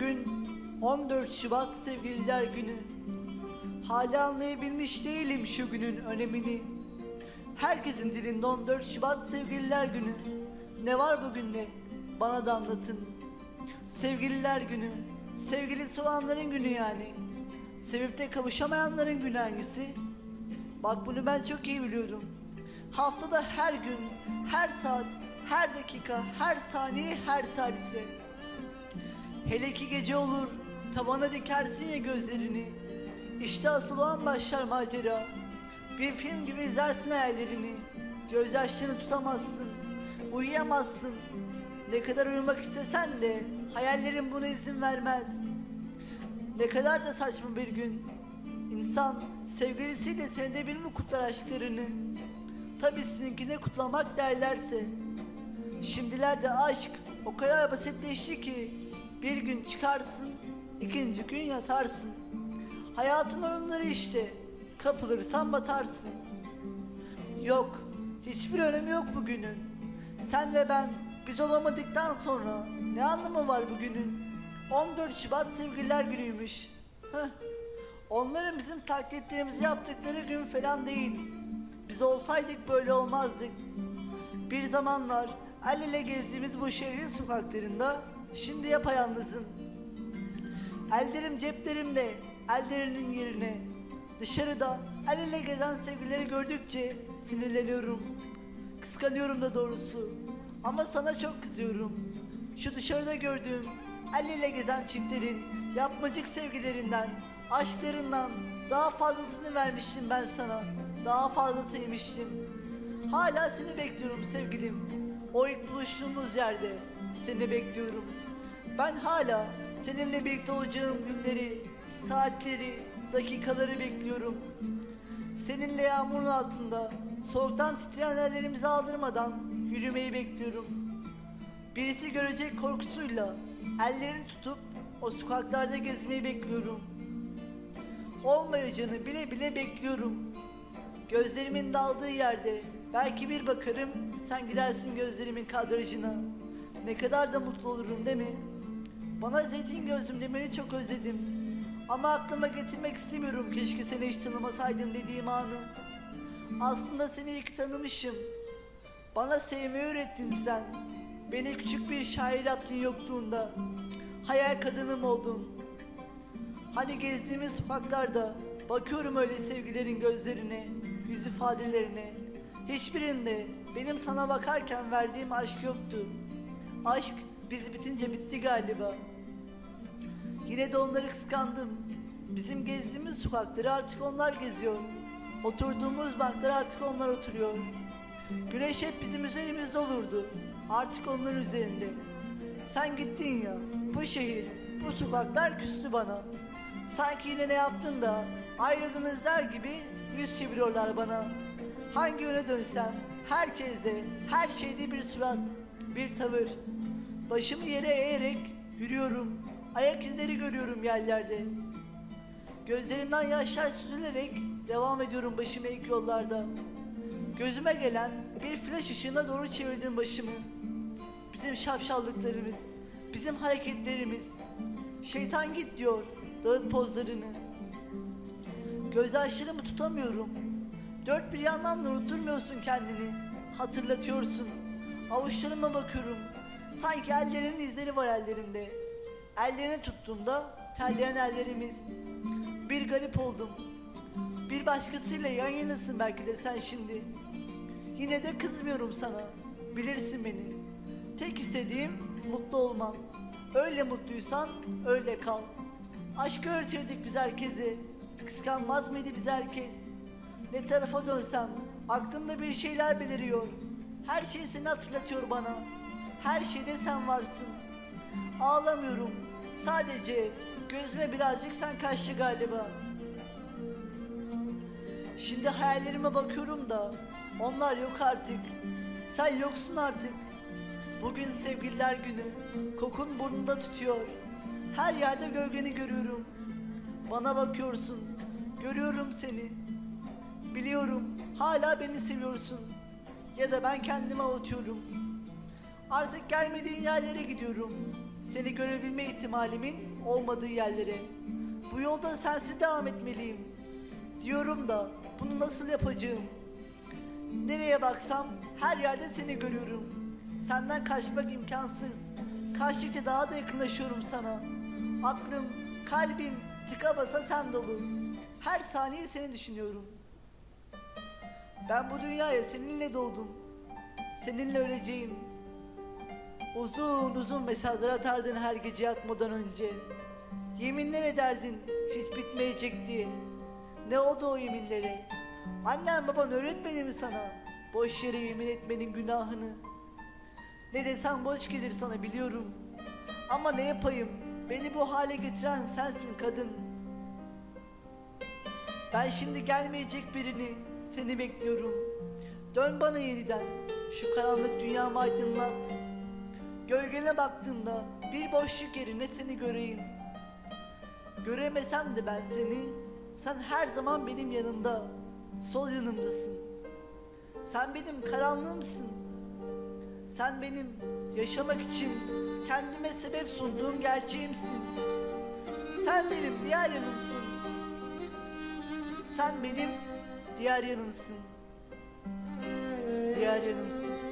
Bugün 14 Şubat Sevgililer Günü. Hala anlayabilmiş değilim şu günün önemini. Herkesin dilinde 14 Şubat Sevgililer Günü. Ne var bugünde? Bana da anlatın. Sevgililer Günü. Sevgilisi olanların günü yani. Sevip de kavuşamayanların günü hangisi? Bak bunu ben çok iyi biliyorum. Haftada her gün, her saat, her dakika, her saniye, her salise. Hele ki gece olur, tavana dikersin ya gözlerini. İşte asıl o an başlar macera. Bir film gibi izlersin hayallerini. Gözyaşlarını tutamazsın, uyuyamazsın. Ne kadar uyumak istesen de hayallerin buna izin vermez. Ne kadar da saçma bir gün. İnsan sevgilisiyle senede bir mi kutlar aşklarını? Tabii sizinkine kutlamak derlerse. Şimdilerde aşk o kadar basitleşti ki bir gün çıkarsın, ikinci gün yatarsın. Hayatın oyunları işte. Kapılırsan batarsın. Yok, hiçbir önemi yok bugünün. Sen ve ben biz olamadıktan sonra ne anlamı var bugünün? 14 Şubat Sevgililer Günü'ymüş. Onların bizim taklitlerimizi yaptıkları gün falan değil. Biz olsaydık böyle olmazdık. Bir zamanlar el ele gezdiğimiz bu şehrin sokaklarında şimdi yapayalnızım. Ellerim ceplerimde, ellerinin yerine. Dışarıda el ele gezen sevgilileri gördükçe sinirleniyorum. Kıskanıyorum da doğrusu. Ama sana çok kızıyorum. Şu dışarıda gördüğüm el ele gezen çiftlerin yapmacık sevgilerinden, aşklarından daha fazlasını vermiştim ben sana. Daha fazlasıymıştım. Hala seni bekliyorum sevgilim. O ilk buluştuğumuz yerde seni bekliyorum. Ben hala seninle birlikte olacağım günleri, saatleri, dakikaları bekliyorum. Seninle yağmurun altında soğuktan titreyen ellerimizi aldırmadan yürümeyi bekliyorum. Birisi görecek korkusuyla ellerini tutup o sokaklarda gezmeyi bekliyorum. Olmayacağını bile bile bekliyorum. Gözlerimin daldığı yerde belki bir bakarım sen girersin gözlerimin kadrajına. Ne kadar da mutlu olurum değil mi? Bana zeytin gözlüm demeni çok özledim. Ama aklıma getirmek istemiyorum keşke seni hiç tanımasaydım dediğim anı. Aslında seni ilk tanımışım. Bana sevmeyi öğrettin sen. Beni küçük bir şair yaptın yokluğunda. Hayal kadınım oldun. Hani gezdiğimiz sokaklarda bakıyorum öyle sevgilerin gözlerine, yüz ifadelerine. Hiçbirinde benim sana bakarken verdiğim aşk yoktu. Aşk biz bitince bitti galiba. Yine de onları kıskandım. Bizim gezdiğimiz sokakları artık onlar geziyor. Oturduğumuz banklara artık onlar oturuyor. Güneş hep bizim üzerimizde olurdu. Artık onların üzerinde. Sen gittin ya. Bu şehir, bu sokaklar küstü bana. Sanki yine ne yaptın da ayrıldınız der gibi yüz çeviriyorlar bana. Hangi yöne dönsem herkeste, her şeyde bir surat, bir tavır. Başımı yere eğerek yürüyorum. Ayak izleri görüyorum yerlerde. Gözlerimden yaşlar süzülerek devam ediyorum başımı eğik yollarda. Gözüme gelen bir flash ışığına doğru çevirdim başımı. Bizim şapşallıklarımız, bizim hareketlerimiz. Şeytan git diyor, dağıt pozlarını. Gözyaşlarımı tutamıyorum. Dört bir yandan da unutturmuyorsun kendini. Hatırlatıyorsun. Avuçlarıma bakıyorum. Sanki ellerinin izleri var ellerimde. Ellerini tuttuğumda terleyen ellerimiz. Bir garip oldum. Bir başkasıyla yan yanasın belki de sen şimdi. Yine de kızmıyorum sana. Bilirsin beni. Tek istediğim mutlu olmam. Öyle mutluysan öyle kal. Aşkı öğretirdik biz herkese. Kıskanmaz mıydı biz herkes? Ne tarafa dönsem aklımda bir şeyler beliriyor. Her şey seni hatırlatıyor bana. Her şeyde sen varsın. Ağlamıyorum. Sadece gözüme birazcık sen kaçtı galiba. Şimdi hayallerime bakıyorum da onlar yok artık. Sen yoksun artık. Bugün sevgililer günü. Kokun burnunda tutuyor. Her yerde gölgeni görüyorum. Bana bakıyorsun. Görüyorum seni. Biliyorum hala beni seviyorsun. Ya da ben kendimi avutuyorum. Artık gelmediğin yerlere gidiyorum. Seni görebilme ihtimalimin olmadığı yerlere. Bu yolda sensiz devam etmeliyim. Diyorum da bunu nasıl yapacağım? Nereye baksam her yerde seni görüyorum. Senden kaçmak imkansız. Kaçtıkça daha da yakınlaşıyorum sana. Aklım, kalbim tıka basa sen dolu. Her saniye seni düşünüyorum. Ben bu dünyaya seninle doğdum. Seninle öleceğim. Uzun uzun mesajlar atardın her gece yatmadan önce. Yeminler ederdin hiç bitmeyecek diye. Ne oldu o yeminlere? Annen baban öğretmedi mi sana? Boş yere yemin etmenin günahını. Ne desem boş gelir sana biliyorum. Ama ne yapayım? Beni bu hale getiren sensin kadın. Ben şimdi gelmeyecek birini seni bekliyorum. Dön bana yeniden. Şu karanlık dünyamı aydınlat. Gölgene baktığımda bir boşluk yerine seni göreyim. Göremesem de ben seni, sen her zaman benim yanında, sol yanımdasın. Sen benim karanlığımsın. Sen benim yaşamak için kendime sebep sunduğum gerçeğimsin. Sen benim diğer yanımsın. Sen benim diğer yanımsın. Diğer yanımsın.